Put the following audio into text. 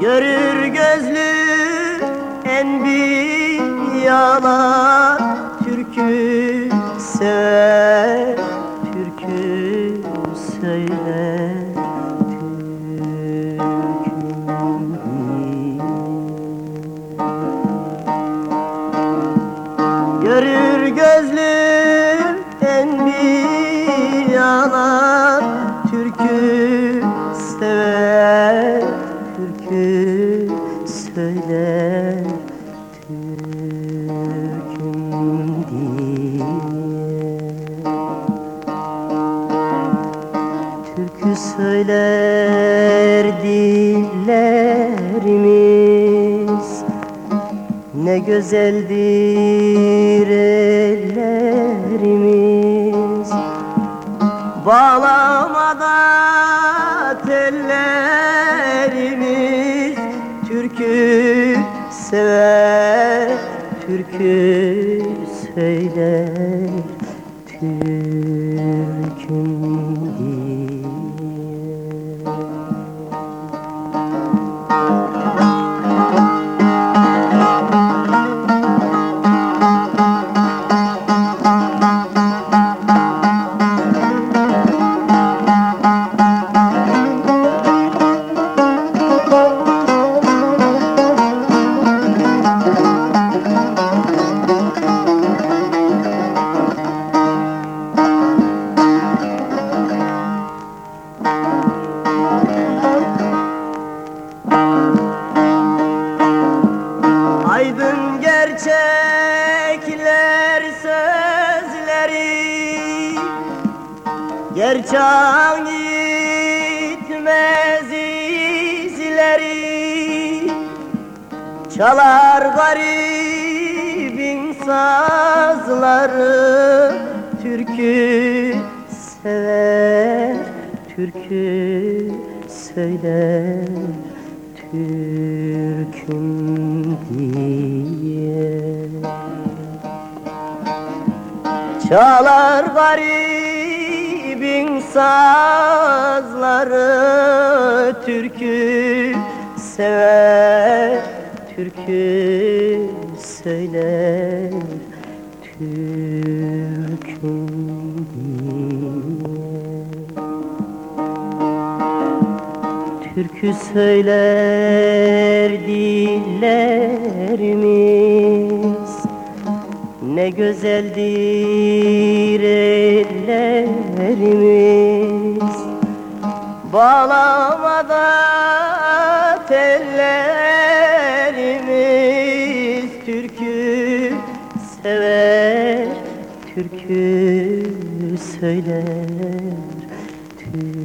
Görür gözlü en bir yalan Türkü sever, türkü söyler Türkü söyler dillerimiz. Ne güzeldir ellerimiz. Bağlamada tellerimiz. Türkü sever, türkü söyler. Türküm Aydın gerçekler Gerçeğin gitmez izleri. Çalar garibin sazları Türkü sever, türkü söyler. Türküm diye. Çalar garibin sazları Türkü sever, türkü söyler Türküm Türkü söyler dillerimiz Ne güzeldir sever Türkü söyler Türküm